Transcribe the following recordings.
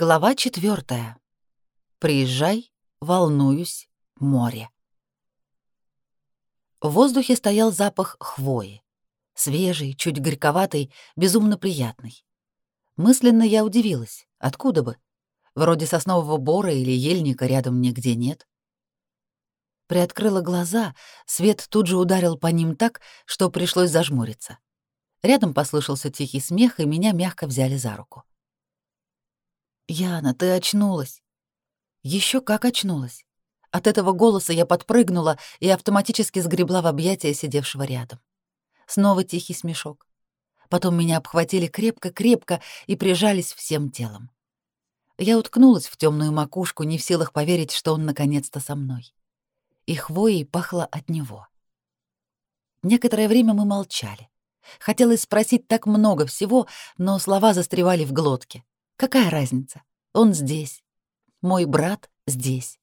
Глава четвертая. Приезжай, волнуюсь, море. В воздухе стоял запах хвои. Свежий, чуть горьковатый, безумно приятный. Мысленно я удивилась. Откуда бы? Вроде соснового бора или ельника рядом нигде нет. Приоткрыла глаза, свет тут же ударил по ним так, что пришлось зажмуриться. Рядом послышался тихий смех, и меня мягко взяли за руку. «Яна, ты очнулась!» Еще как очнулась. От этого голоса я подпрыгнула и автоматически сгребла в объятия сидевшего рядом. Снова тихий смешок. Потом меня обхватили крепко-крепко и прижались всем телом. Я уткнулась в темную макушку, не в силах поверить, что он наконец-то со мной. И хвоей пахло от него. Некоторое время мы молчали. Хотелось спросить так много всего, но слова застревали в глотке. Какая разница? Он здесь. Мой брат здесь.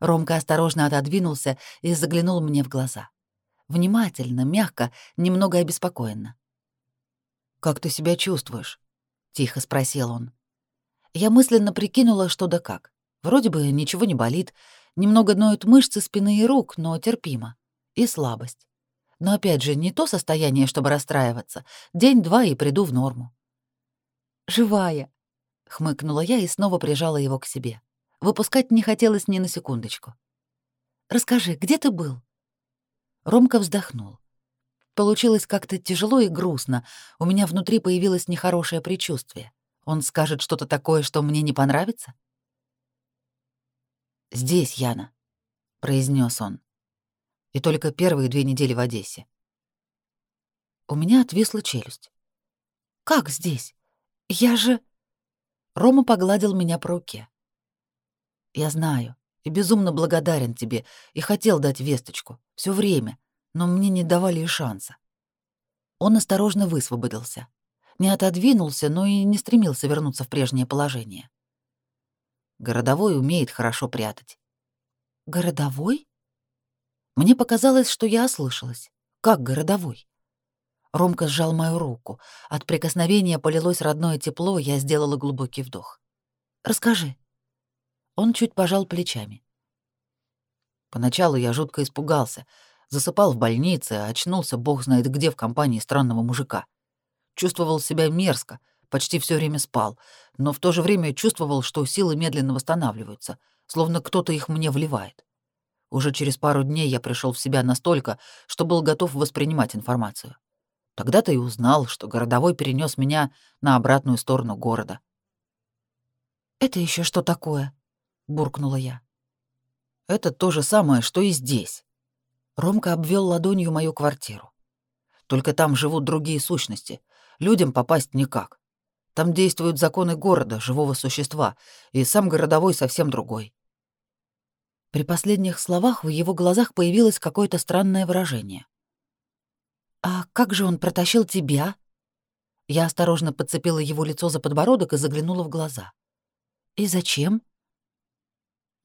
Ромка осторожно отодвинулся и заглянул мне в глаза. Внимательно, мягко, немного обеспокоенно. «Как ты себя чувствуешь?» — тихо спросил он. Я мысленно прикинула, что да как. Вроде бы ничего не болит, немного ноют мышцы спины и рук, но терпимо. И слабость. Но опять же, не то состояние, чтобы расстраиваться. День-два и приду в норму живая!» — хмыкнула я и снова прижала его к себе. Выпускать не хотелось ни на секундочку. «Расскажи, где ты был?» Ромка вздохнул. Получилось как-то тяжело и грустно. У меня внутри появилось нехорошее предчувствие. Он скажет что-то такое, что мне не понравится? «Здесь, Яна», — произнес он. И только первые две недели в Одессе. У меня отвисла челюсть. «Как здесь? Я же...» Рома погладил меня по руке. «Я знаю и безумно благодарен тебе, и хотел дать весточку. все время, но мне не давали и шанса». Он осторожно высвободился. Не отодвинулся, но и не стремился вернуться в прежнее положение. Городовой умеет хорошо прятать. «Городовой?» Мне показалось, что я ослышалась. Как городовой? Ромка сжал мою руку. От прикосновения полилось родное тепло, я сделала глубокий вдох. «Расскажи». Он чуть пожал плечами. Поначалу я жутко испугался. Засыпал в больнице, очнулся бог знает где в компании странного мужика. Чувствовал себя мерзко, почти все время спал, но в то же время чувствовал, что силы медленно восстанавливаются, словно кто-то их мне вливает. Уже через пару дней я пришел в себя настолько, что был готов воспринимать информацию. Тогда-то и узнал, что городовой перенес меня на обратную сторону города. «Это еще что такое?» — буркнула я. «Это то же самое, что и здесь». Ромка обвел ладонью мою квартиру. «Только там живут другие сущности. Людям попасть никак. Там действуют законы города, живого существа, и сам городовой совсем другой». При последних словах в его глазах появилось какое-то странное выражение. «А как же он протащил тебя?» Я осторожно подцепила его лицо за подбородок и заглянула в глаза. «И зачем?»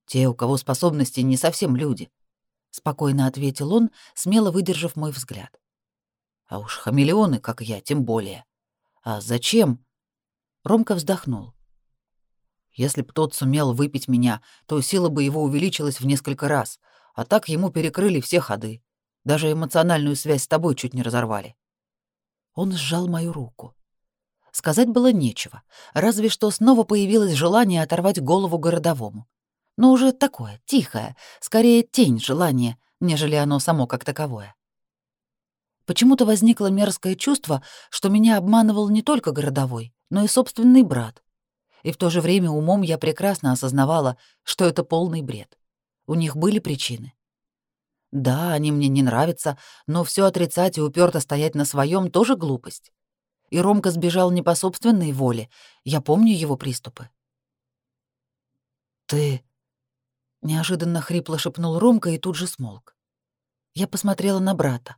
«Те, у кого способности не совсем люди», — спокойно ответил он, смело выдержав мой взгляд. «А уж хамелеоны, как я, тем более. А зачем?» Ромка вздохнул. «Если б тот сумел выпить меня, то сила бы его увеличилась в несколько раз, а так ему перекрыли все ходы. Даже эмоциональную связь с тобой чуть не разорвали. Он сжал мою руку. Сказать было нечего, разве что снова появилось желание оторвать голову городовому. Но уже такое, тихое, скорее тень желания, нежели оно само как таковое. Почему-то возникло мерзкое чувство, что меня обманывал не только городовой, но и собственный брат. И в то же время умом я прекрасно осознавала, что это полный бред. У них были причины. Да, они мне не нравятся, но все отрицать и уперто стоять на своем тоже глупость. И Ромка сбежал не по собственной воле. Я помню его приступы. Ты неожиданно хрипло шепнул Ромка и тут же смолк. Я посмотрела на брата.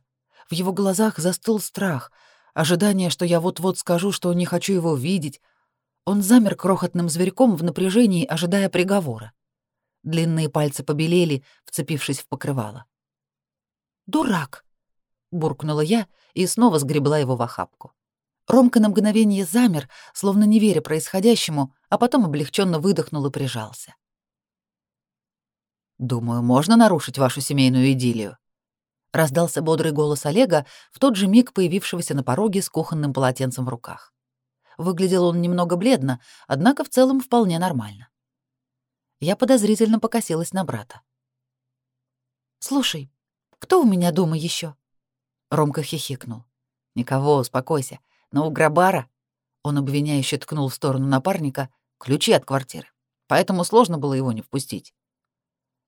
В его глазах застыл страх, ожидание, что я вот-вот скажу, что не хочу его видеть. Он замер крохотным зверьком в напряжении, ожидая приговора. Длинные пальцы побелели, вцепившись в покрывало. «Дурак!» — буркнула я и снова сгребла его в охапку. Ромка на мгновение замер, словно не веря происходящему, а потом облегченно выдохнул и прижался. «Думаю, можно нарушить вашу семейную идиллию?» Раздался бодрый голос Олега, в тот же миг появившегося на пороге с кухонным полотенцем в руках. Выглядел он немного бледно, однако в целом вполне нормально. Я подозрительно покосилась на брата. «Слушай, кто у меня дома еще? Ромка хихикнул. «Никого, успокойся. Но у Грабара...» Он обвиняюще ткнул в сторону напарника ключи от квартиры. Поэтому сложно было его не впустить.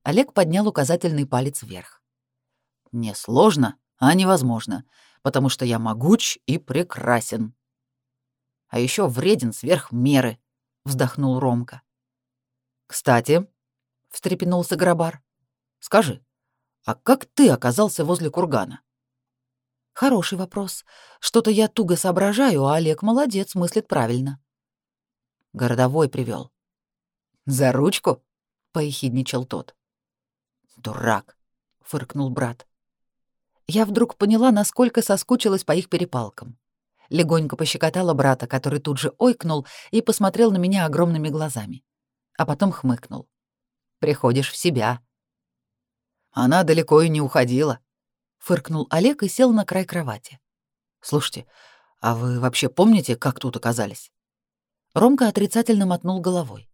Олег поднял указательный палец вверх. «Не сложно, а невозможно, потому что я могуч и прекрасен». «А еще вреден сверх меры», — вздохнул Ромка. «Кстати», — встрепенулся Грабар, — «скажи, а как ты оказался возле кургана?» Хороший вопрос. Что-то я туго соображаю, а Олег молодец, мыслит правильно. Городовой привел. За ручку? поехидничал тот. Дурак, фыркнул брат. Я вдруг поняла, насколько соскучилась по их перепалкам. Легонько пощекотала брата, который тут же ойкнул и посмотрел на меня огромными глазами. А потом хмыкнул. «Приходишь в себя». Она далеко и не уходила, фыркнул Олег и сел на край кровати. Слушайте, а вы вообще помните, как тут оказались? Ромка отрицательно мотнул головой.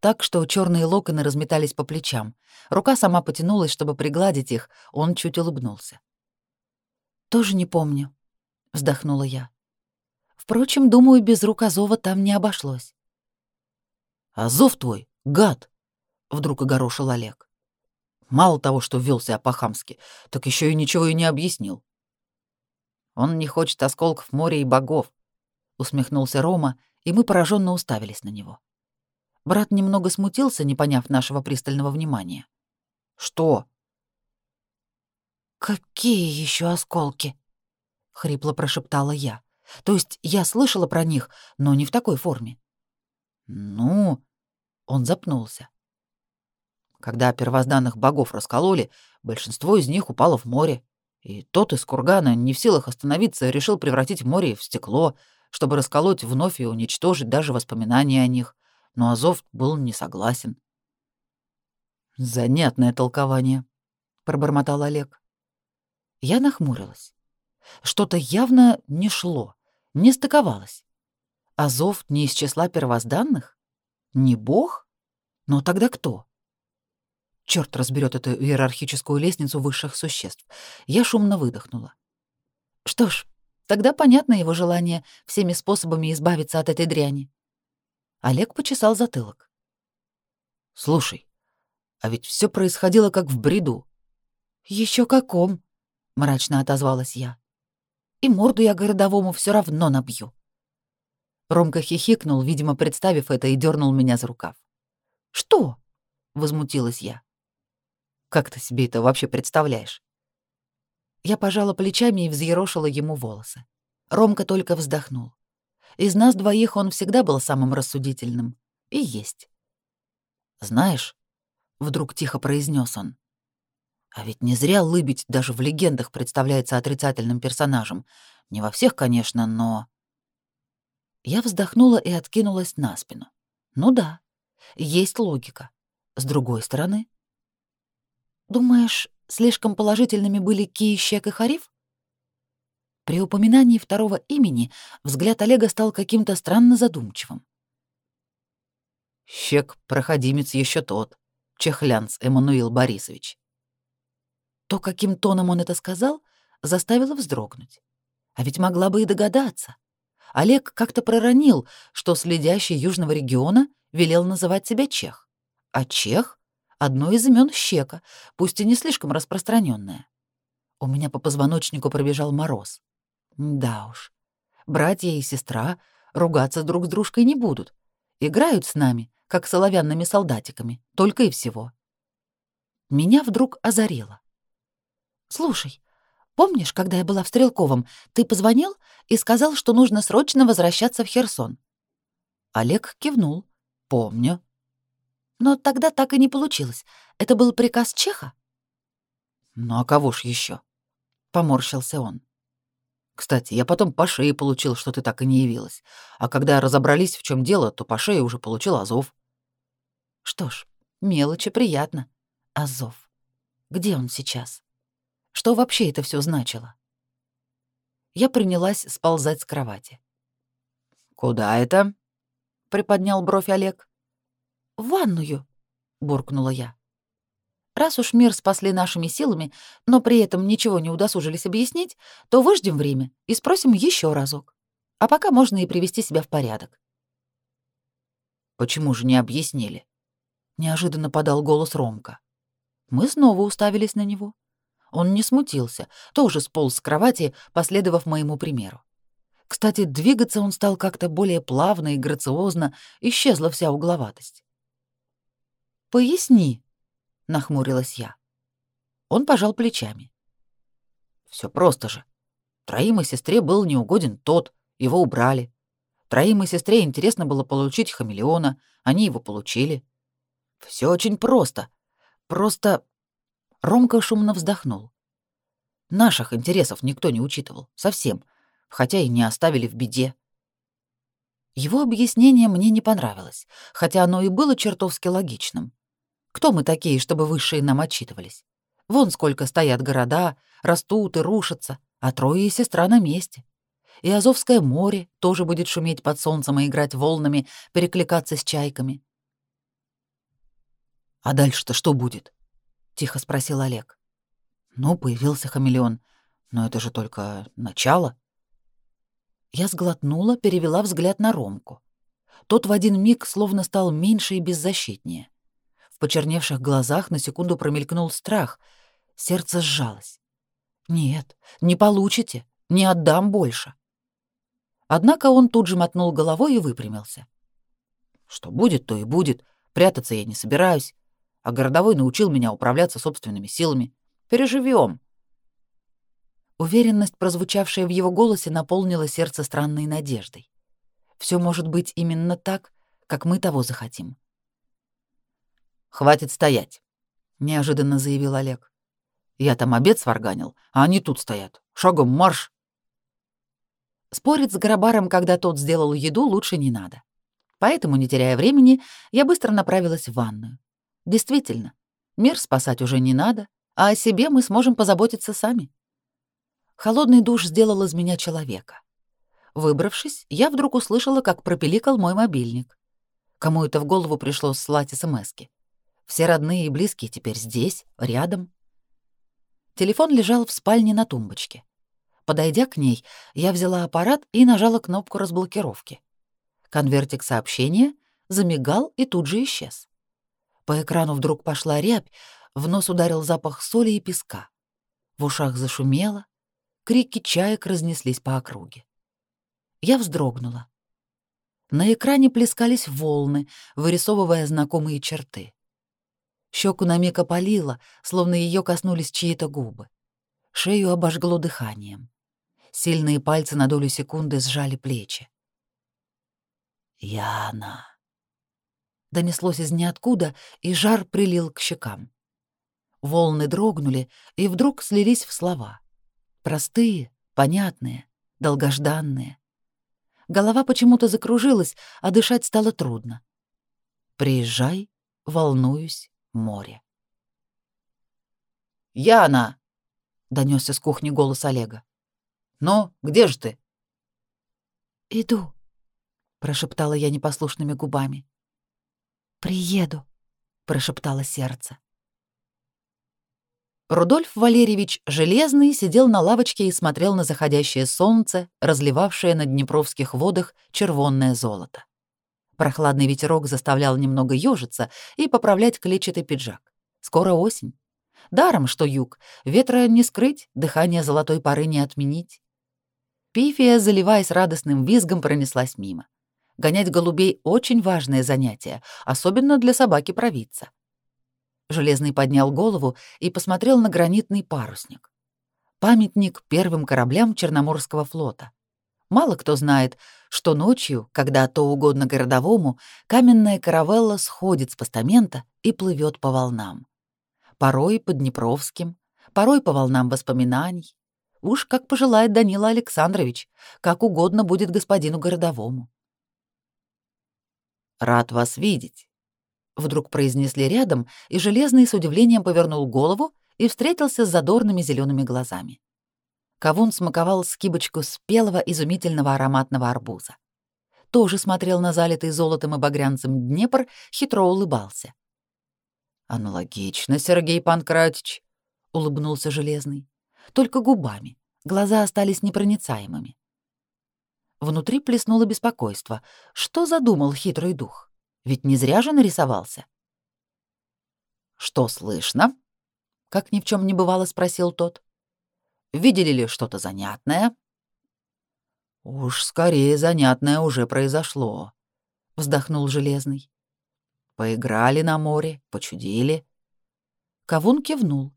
Так что черные локоны разметались по плечам. Рука сама потянулась, чтобы пригладить их, он чуть улыбнулся. «Тоже не помню», — вздохнула я. «Впрочем, думаю, без рук Азова там не обошлось». «Азов твой, гад!» — вдруг огорошил Олег. Мало того, что вел себя по-хамски, так еще и ничего и не объяснил. Он не хочет осколков моря и богов, усмехнулся Рома, и мы пораженно уставились на него. Брат немного смутился, не поняв нашего пристального внимания. Что? Какие еще осколки? хрипло прошептала я. То есть я слышала про них, но не в такой форме. Ну, он запнулся. Когда первозданных богов раскололи, большинство из них упало в море. И тот из кургана, не в силах остановиться, решил превратить море в стекло, чтобы расколоть вновь и уничтожить даже воспоминания о них. Но Азов был не согласен. «Занятное толкование», — пробормотал Олег. Я нахмурилась. Что-то явно не шло, не стыковалось. Азов не из числа первозданных? Не бог? Но тогда кто? Черт разберет эту иерархическую лестницу высших существ. Я шумно выдохнула. Что ж, тогда понятно его желание всеми способами избавиться от этой дряни. Олег почесал затылок. Слушай, а ведь все происходило как в бреду. Еще каком, мрачно отозвалась я. И морду я городовому все равно набью. Ромка хихикнул, видимо, представив это, и дернул меня за рукав. Что? возмутилась я. Как ты себе это вообще представляешь? Я пожала плечами и взъерошила ему волосы. Ромка только вздохнул. Из нас двоих он всегда был самым рассудительным. И есть. «Знаешь», — вдруг тихо произнес он, «а ведь не зря лыбить даже в легендах представляется отрицательным персонажем. Не во всех, конечно, но...» Я вздохнула и откинулась на спину. «Ну да, есть логика. С другой стороны, Думаешь, слишком положительными были Ки, Щек и Хариф? При упоминании второго имени взгляд Олега стал каким-то странно задумчивым. Щек проходимец еще тот, Чехлянц Эммануил Борисович. То, каким тоном он это сказал, заставило вздрогнуть. А ведь могла бы и догадаться. Олег как-то проронил, что следящий южного региона велел называть себя Чех. А Чех одно из имен Щека, пусть и не слишком распространенное. У меня по позвоночнику пробежал мороз. Да уж, братья и сестра ругаться друг с дружкой не будут. Играют с нами, как с оловянными солдатиками, только и всего. Меня вдруг озарило. «Слушай, помнишь, когда я была в Стрелковом, ты позвонил и сказал, что нужно срочно возвращаться в Херсон?» Олег кивнул. «Помню». Но тогда так и не получилось. Это был приказ Чеха? Ну а кого ж еще? Поморщился он. Кстати, я потом по шее получил, что ты так и не явилась. А когда разобрались, в чем дело, то по шее уже получил Азов. Что ж, мелочи приятно. Азов. Где он сейчас? Что вообще это все значило? Я принялась сползать с кровати. «Куда это?» — приподнял бровь Олег. «В ванную», — буркнула я. Раз уж мир спасли нашими силами, но при этом ничего не удосужились объяснить, то выждем время и спросим еще разок. А пока можно и привести себя в порядок. Почему же не объяснили? Неожиданно подал голос Ромка. Мы снова уставились на него. Он не смутился, тоже сполз с кровати, последовав моему примеру. Кстати, двигаться он стал как-то более плавно и грациозно, исчезла вся угловатость. «Поясни», — нахмурилась я. Он пожал плечами. Все просто же. Троим и сестре был неугоден тот, его убрали. Троим и сестре интересно было получить хамелеона, они его получили. Все очень просто. Просто... Ромка шумно вздохнул. Наших интересов никто не учитывал, совсем, хотя и не оставили в беде. Его объяснение мне не понравилось, хотя оно и было чертовски логичным. Кто мы такие, чтобы высшие нам отчитывались? Вон сколько стоят города, растут и рушатся, а трое и сестра на месте. И Азовское море тоже будет шуметь под солнцем и играть волнами, перекликаться с чайками. «А дальше-то что будет?» — тихо спросил Олег. «Ну, появился хамелеон, но это же только начало». Я сглотнула, перевела взгляд на Ромку. Тот в один миг словно стал меньше и беззащитнее. Почерневших глазах на секунду промелькнул страх. Сердце сжалось. «Нет, не получите, не отдам больше». Однако он тут же мотнул головой и выпрямился. «Что будет, то и будет. Прятаться я не собираюсь. А городовой научил меня управляться собственными силами. Переживем. Уверенность, прозвучавшая в его голосе, наполнила сердце странной надеждой. Все может быть именно так, как мы того захотим. «Хватит стоять», — неожиданно заявил Олег. «Я там обед сварганил, а они тут стоят. Шагом марш!» Спорить с Грабаром, когда тот сделал еду, лучше не надо. Поэтому, не теряя времени, я быстро направилась в ванную. Действительно, мир спасать уже не надо, а о себе мы сможем позаботиться сами. Холодный душ сделал из меня человека. Выбравшись, я вдруг услышала, как пропеликал мой мобильник. Кому это в голову пришло слать смски? Все родные и близкие теперь здесь, рядом. Телефон лежал в спальне на тумбочке. Подойдя к ней, я взяла аппарат и нажала кнопку разблокировки. Конвертик сообщения замигал и тут же исчез. По экрану вдруг пошла рябь, в нос ударил запах соли и песка. В ушах зашумело, крики чаек разнеслись по округе. Я вздрогнула. На экране плескались волны, вырисовывая знакомые черты. Щеку на миг опалило, словно ее коснулись чьи-то губы. Шею обожгло дыханием. Сильные пальцы на долю секунды сжали плечи. «Яна!» Донеслось из ниоткуда, и жар прилил к щекам. Волны дрогнули и вдруг слились в слова. Простые, понятные, долгожданные. Голова почему-то закружилась, а дышать стало трудно. «Приезжай, волнуюсь, море. «Яна!» — донесся с кухни голос Олега. «Ну, где же ты?» «Иду», — прошептала я непослушными губами. «Приеду», — прошептало сердце. Рудольф Валерьевич Железный сидел на лавочке и смотрел на заходящее солнце, разливавшее на днепровских водах червонное золото. Прохладный ветерок заставлял немного ёжиться и поправлять клетчатый пиджак. Скоро осень. Даром, что юг. Ветра не скрыть, дыхание золотой поры не отменить. Пифия, заливаясь радостным визгом, пронеслась мимо. Гонять голубей — очень важное занятие, особенно для собаки-провидца. Железный поднял голову и посмотрел на гранитный парусник. Памятник первым кораблям Черноморского флота. Мало кто знает, что ночью, когда то угодно городовому, каменная каравелла сходит с постамента и плывет по волнам. Порой по Днепровским, порой по волнам воспоминаний. Уж как пожелает Данила Александрович, как угодно будет господину городовому. «Рад вас видеть», — вдруг произнесли рядом, и Железный с удивлением повернул голову и встретился с задорными зелеными глазами. Кавун смаковал скибочку спелого изумительного ароматного арбуза. Тоже смотрел на залитый золотом и багрянцем Днепр, хитро улыбался. «Аналогично, Сергей Панкратич», — улыбнулся Железный. «Только губами. Глаза остались непроницаемыми. Внутри плеснуло беспокойство. Что задумал хитрый дух? Ведь не зря же нарисовался. «Что слышно?» — как ни в чем не бывало спросил тот. «Видели ли что-то занятное?» «Уж скорее занятное уже произошло», — вздохнул Железный. «Поиграли на море, почудили». Кавун кивнул.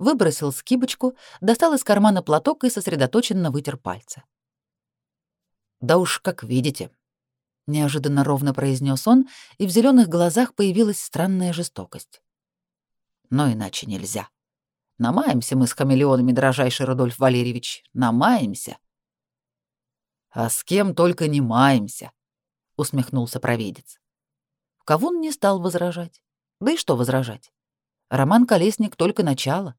Выбросил скибочку, достал из кармана платок и сосредоточенно вытер пальцы. Да уж, как видите, неожиданно ровно произнес он, и в зеленых глазах появилась странная жестокость. Но иначе нельзя. Намаемся мы с хамелеонами, дорожайший Рудольф Валерьевич, намаемся. А с кем только не маемся, усмехнулся провидец. Кавун не стал возражать. Да и что возражать? Роман Колесник только начало.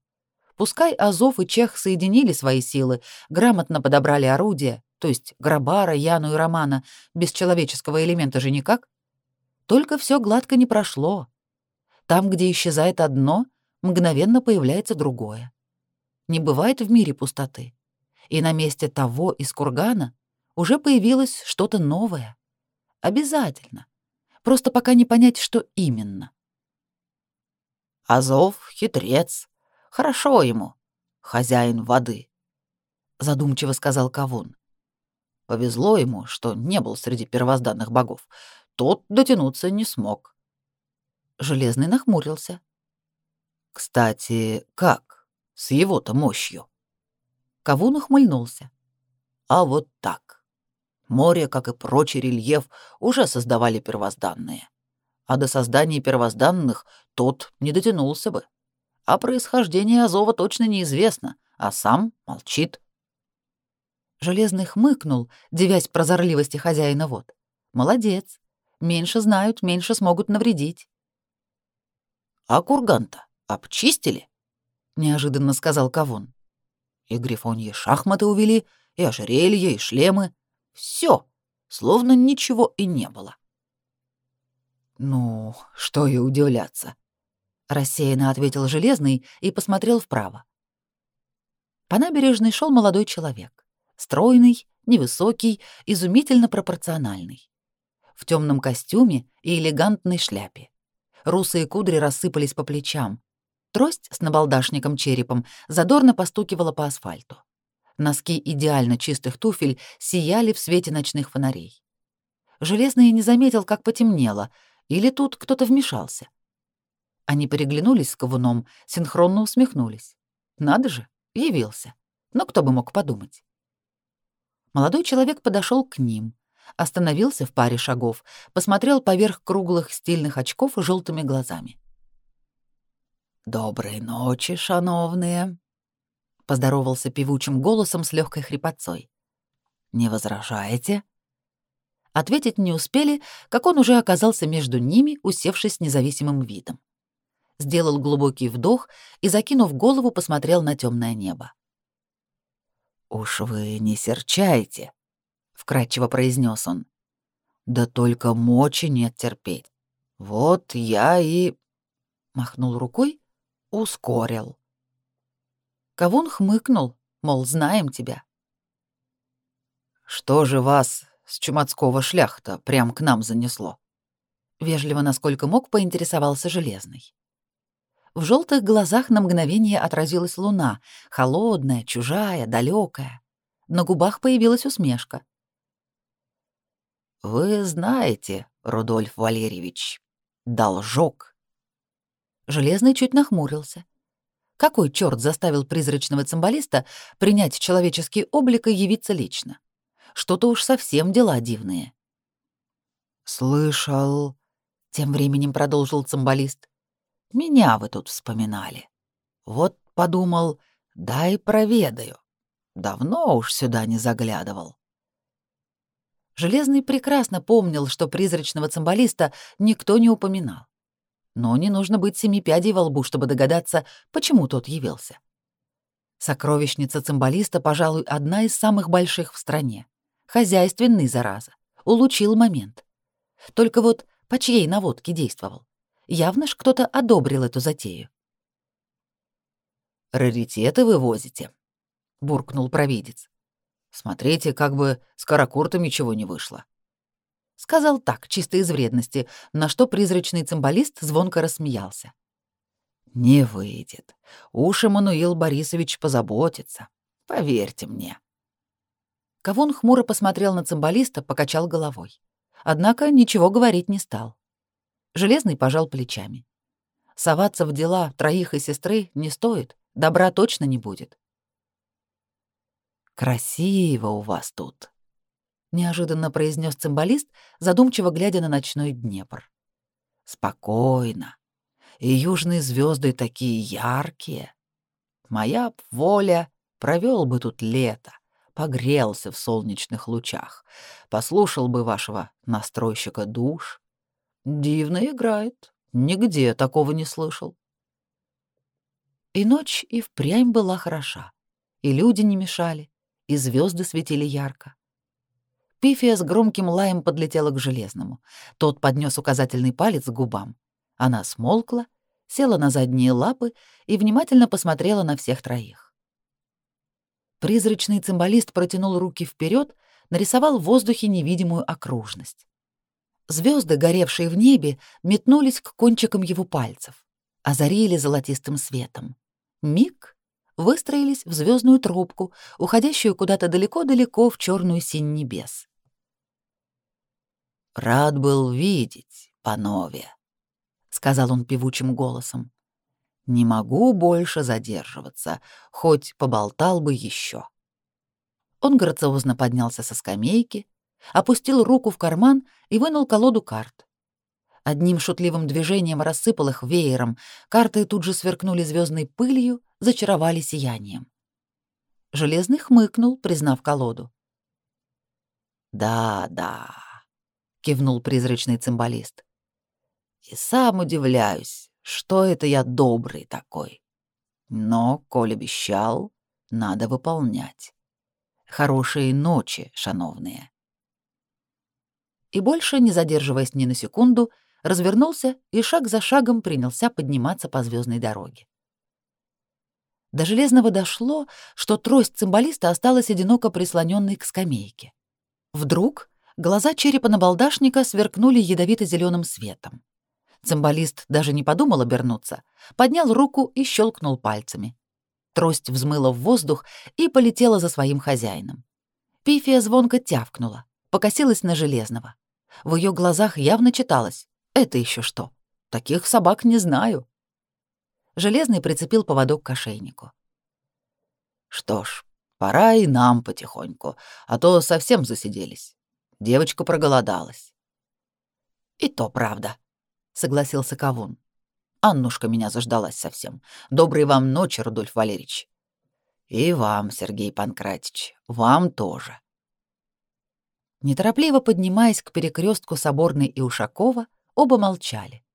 Пускай Азов и Чех соединили свои силы, грамотно подобрали орудия, то есть Грабара, Яну и Романа, без человеческого элемента же никак. Только все гладко не прошло. Там, где исчезает одно, мгновенно появляется другое. Не бывает в мире пустоты. И на месте того из кургана уже появилось что-то новое. Обязательно. Просто пока не понять, что именно. Азов — хитрец. Хорошо ему, хозяин воды, — задумчиво сказал Кавун. Повезло ему, что не был среди первозданных богов. Тот дотянуться не смог. Железный нахмурился. Кстати, как? С его-то мощью. Кавун ухмыльнулся. А вот так. Море, как и прочий рельеф, уже создавали первозданные. А до создания первозданных тот не дотянулся бы. А происхождение Азова точно неизвестно, а сам молчит. Железный хмыкнул, девясь прозорливости хозяина вод. Молодец. Меньше знают, меньше смогут навредить. А курган-то обчистили? Неожиданно сказал Кавун. И грифоньи шахматы увели, и ожерелья, и шлемы. Все, словно ничего и не было. «Ну, что и удивляться», — рассеянно ответил Железный и посмотрел вправо. По набережной шел молодой человек. Стройный, невысокий, изумительно пропорциональный. В темном костюме и элегантной шляпе. Русые кудри рассыпались по плечам. Трость с набалдашником черепом задорно постукивала по асфальту. Носки идеально чистых туфель сияли в свете ночных фонарей. Железный не заметил, как потемнело, или тут кто-то вмешался. Они переглянулись с ковуном, синхронно усмехнулись. Надо же, явился. Но кто бы мог подумать. Молодой человек подошел к ним, остановился в паре шагов, посмотрел поверх круглых стильных очков желтыми глазами. «Доброй ночи, шановные!» — поздоровался певучим голосом с легкой хрипотцой. «Не возражаете?» Ответить не успели, как он уже оказался между ними, усевшись независимым видом. Сделал глубокий вдох и, закинув голову, посмотрел на темное небо. «Уж вы не серчайте», — вкратчиво произнес он. «Да только мочи нет терпеть. Вот я и...» Махнул рукой, ускорил. Кавун хмыкнул, мол, знаем тебя. «Что же вас с чумацкого шляхта прям к нам занесло?» Вежливо, насколько мог, поинтересовался Железный. В желтых глазах на мгновение отразилась луна, холодная, чужая, далекая. На губах появилась усмешка. «Вы знаете, Рудольф Валерьевич, должок». Железный чуть нахмурился. Какой черт заставил призрачного цимбалиста принять человеческий облик и явиться лично? Что-то уж совсем дела дивные. «Слышал...» — тем временем продолжил цимбалист. Меня вы тут вспоминали. Вот подумал, дай проведаю. Давно уж сюда не заглядывал. Железный прекрасно помнил, что призрачного цимбалиста никто не упоминал. Но не нужно быть семи пядей во лбу, чтобы догадаться, почему тот явился. Сокровищница цимбалиста, пожалуй, одна из самых больших в стране. Хозяйственный, зараза. Улучил момент. Только вот по чьей наводке действовал? Явно ж кто-то одобрил эту затею. «Раритеты вы возите», — буркнул провидец. «Смотрите, как бы с каракуртами чего не вышло». Сказал так, чисто из вредности, на что призрачный цимбалист звонко рассмеялся. «Не выйдет. Уж Эммануил Борисович позаботится. Поверьте мне». Кавун хмуро посмотрел на цимбалиста, покачал головой. Однако ничего говорить не стал. Железный пожал плечами. Соваться в дела троих и сестры не стоит, добра точно не будет. «Красиво у вас тут», — неожиданно произнес цимбалист, задумчиво глядя на ночной Днепр. «Спокойно. И южные звезды такие яркие. Моя б воля провел бы тут лето, погрелся в солнечных лучах, послушал бы вашего настройщика душ. Дивно играет, нигде такого не слышал». И ночь и впрямь была хороша, и люди не мешали, и звезды светили ярко. Пифия с громким лаем подлетела к железному. Тот поднес указательный палец к губам. Она смолкла, села на задние лапы и внимательно посмотрела на всех троих. Призрачный цимбалист протянул руки вперед, нарисовал в воздухе невидимую окружность. Звезды, горевшие в небе, метнулись к кончикам его пальцев, озарили золотистым светом. Миг выстроились в звездную трубку, уходящую куда-то далеко-далеко в черную синь небес. «Рад был видеть, панове», — сказал он певучим голосом. «Не могу больше задерживаться, хоть поболтал бы еще». Он грациозно поднялся со скамейки, опустил руку в карман и вынул колоду карт. Одним шутливым движением рассыпал их веером, карты тут же сверкнули звездной пылью, зачаровали сиянием. Железный хмыкнул, признав колоду. «Да, да», кивнул призрачный цимбалист. И сам удивляюсь, что это я добрый такой. Но, коль обещал, надо выполнять. Хорошей ночи, шановные. И больше, не задерживаясь ни на секунду, развернулся и шаг за шагом принялся подниматься по звездной дороге. До Железного дошло, что трость цимбалиста осталась одиноко прислоненной к скамейке. Вдруг Глаза черепа набалдашника сверкнули ядовито зеленым светом. Цимбалист даже не подумал обернуться, поднял руку и щелкнул пальцами. Трость взмыла в воздух и полетела за своим хозяином. Пифия звонко тявкнула, покосилась на Железного. В ее глазах явно читалось «Это еще что? Таких собак не знаю». Железный прицепил поводок к ошейнику. «Что ж, пора и нам потихоньку, а то совсем засиделись. Девочка проголодалась. И то правда, согласился Кавун. Аннушка меня заждалась совсем. Доброй вам ночи, Рудольф Валерьевич. И вам, Сергей Панкратич, вам тоже. Неторопливо поднимаясь к перекрестку Соборной и Ушакова, оба молчали.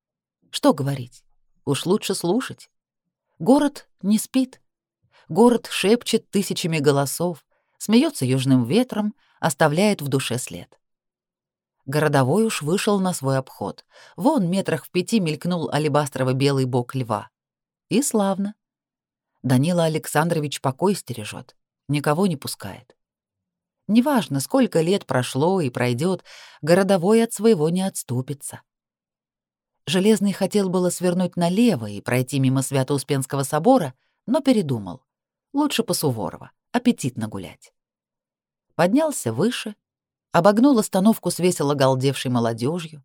Что говорить? Уж лучше слушать. Город не спит. Город шепчет тысячами голосов, смеется южным ветром, оставляет в душе след. Городовой уж вышел на свой обход. Вон метрах в пяти мелькнул алебастрово-белый бок льва. И славно. Данила Александрович покой стережет, никого не пускает. Неважно, сколько лет прошло и пройдет, городовой от своего не отступится. Железный хотел было свернуть налево и пройти мимо Свято-Успенского собора, но передумал. Лучше по Суворова, аппетитно гулять поднялся выше, обогнул остановку с весело галдевшей молодежью,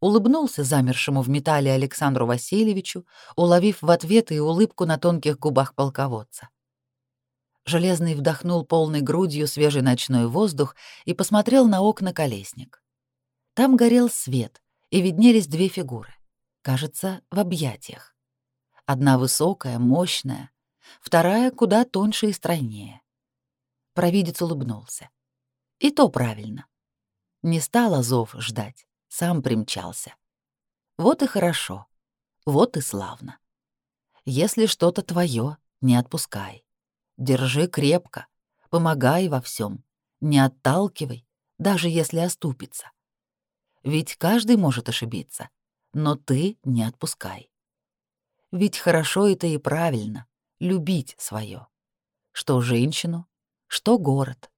улыбнулся замершему в металле Александру Васильевичу, уловив в ответ и улыбку на тонких губах полководца. Железный вдохнул полной грудью свежий ночной воздух и посмотрел на окна колесник. Там горел свет, и виднелись две фигуры, кажется, в объятиях. Одна высокая, мощная, вторая куда тоньше и стройнее. Провидец улыбнулся. И то правильно. Не стал Азов ждать, сам примчался. Вот и хорошо, вот и славно. Если что-то твое, не отпускай. Держи крепко, помогай во всем, не отталкивай, даже если оступится. Ведь каждый может ошибиться, но ты не отпускай. Ведь хорошо это и правильно — любить свое. Что женщину, что город,